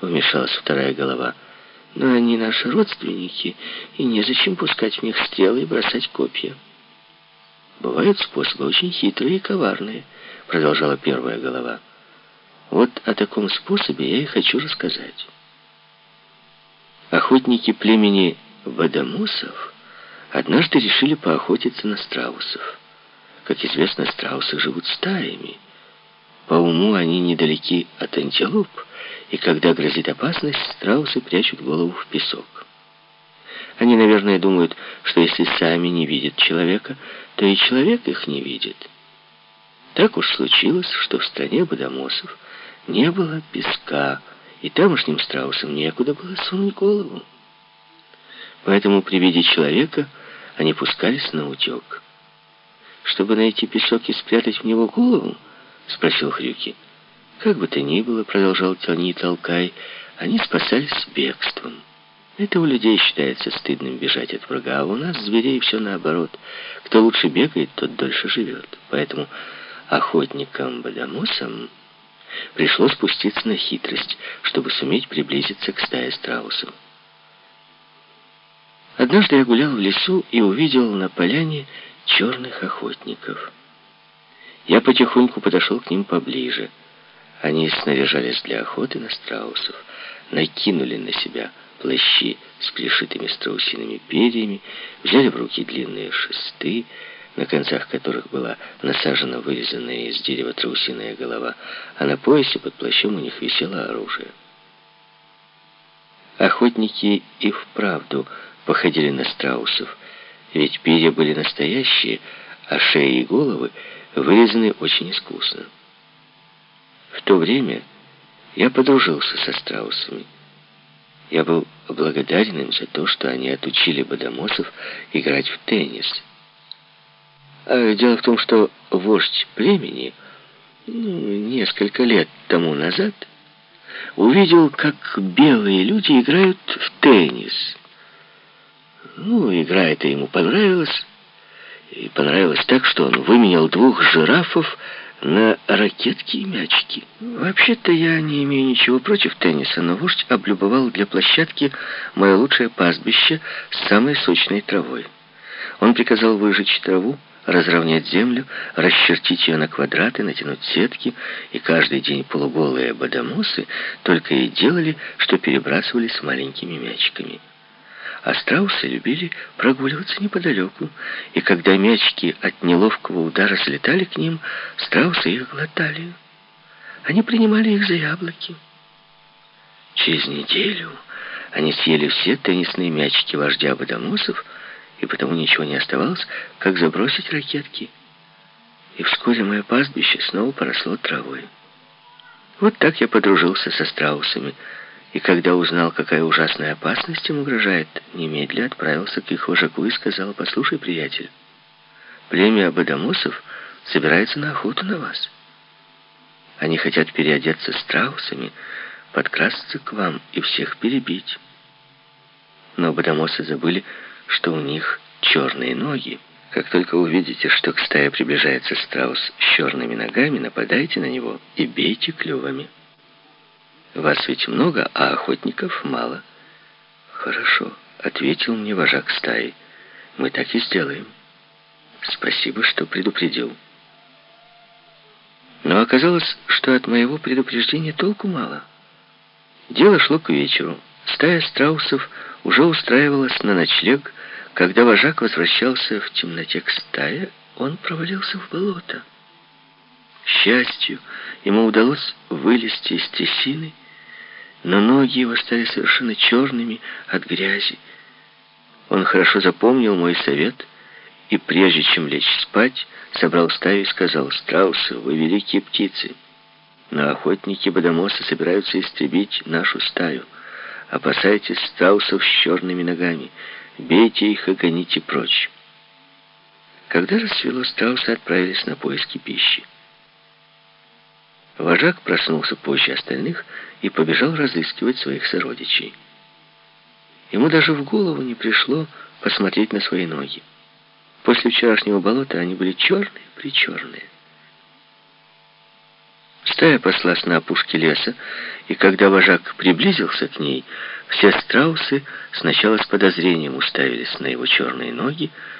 вмешалась вторая голова. «Но они наши родственники, и незачем пускать в них стрелы и бросать копья». «Бывают способы очень хитрые и коварные», — продолжала первая голова. «Вот о таком способе я и хочу рассказать». Охотники племени Бадамусов однажды решили поохотиться на страусов. Как известно, страусы живут стаями. По уму они недалеки от антилоп, и когда грозит опасность, страусы прячут голову в песок. Они, наверное, думают, что если сами не видят человека, то и человек их не видит. Так уж случилось, что в стране Бадамосов не было песка, и тамошним страусам некуда было сунуть голову. Поэтому при виде человека они пускались на утек. «Чтобы найти песок и спрятать в него голову?» — спросил Хрюки. «Как бы то ни было, — продолжал Тяни Толкай, — они спасались бегством. Это у людей считается стыдным бежать от врага, а у нас, зверей, все наоборот. Кто лучше бегает, тот дольше живет. Поэтому охотникам-бадамусам пришлось спуститься на хитрость, чтобы суметь приблизиться к стае страусов. Однажды я гулял в лесу и увидел на поляне черных охотников. Я потихоньку подошел к ним поближе. Они снаряжались для охоты на страусов, накинули на себя плащи с пришитыми страусиными перьями, взяли в руки длинные шесты, на концах которых была насажена вырезанная из дерева страусиная голова, а на поясе под плащом у них висело оружие. Охотники и вправду походили на страусов, ведь перья были настоящие, а шеи и головы вырезаны очень искусно. В то время я подружился со страусами. Я был благодарен им за то, что они отучили бадамосов играть в теннис. А дело в том, что вождь племени ну, несколько лет тому назад увидел, как белые люди играют в теннис. Ну, игра эта ему понравилась. И понравилось так, что он выменял двух жирафов на ракетки и мячики. Вообще-то я не имею ничего против тенниса, но вождь облюбовал для площадки мое лучшее пастбище с самой сочной травой. Он приказал выжечь траву, разровнять землю, расчертить ее на квадраты, натянуть сетки, и каждый день полуголые бадамусы только и делали, что перебрасывались маленькими мячиками. А страусы любили прогуливаться неподалеку, и когда мячики от неловкого удара слетали к ним, страусы их глотали. Они принимали их за яблоки. Через неделю они съели все теннисные мячики вождя Бадамусов, и потому ничего не оставалось, как забросить ракетки. И вскоре мое пастбище снова поросло травой. Вот так я подружился со страусами, и когда узнал, какая ужасная опасность им угрожает, немедля отправился к их вожаку и сказал, «Послушай, приятель, племя Абадамусов собирается на охоту на вас. Они хотят переодеться страусами, подкрасться к вам и всех перебить». Но Абадамосы забыли, что у них черные ноги. Как только увидите, что к стае приближается страус с черными ногами, нападайте на него и бейте клювами. Вас ведь много, а охотников мало. Хорошо, ответил мне вожак стаи. Мы так и сделаем. Спасибо, что предупредил. Но оказалось, что от моего предупреждения толку мало. Дело шло к вечеру. Стая страусов уже устраивалась на ночлег. Когда вожак возвращался в темноте к стае, он провалился в болото. К счастью, ему удалось вылезти из трясины, но ноги его стали совершенно черными от грязи. Он хорошо запомнил мой совет и, прежде чем лечь спать, собрал стаю и сказал, «Страусы, вы великие птицы, но охотники Бадамоса собираются истребить нашу стаю. Опасайтесь страусов с черными ногами, бейте их и гоните прочь». Когда рассвело, страусы отправились на поиски пищи. Вожак проснулся позже остальных и побежал разыскивать своих сородичей. Ему даже в голову не пришло посмотреть на свои ноги. После вчерашнего болота они были черные-причерные. Стая паслась на опушке леса, и когда вожак приблизился к ней, все страусы сначала с подозрением уставились на его черные ноги,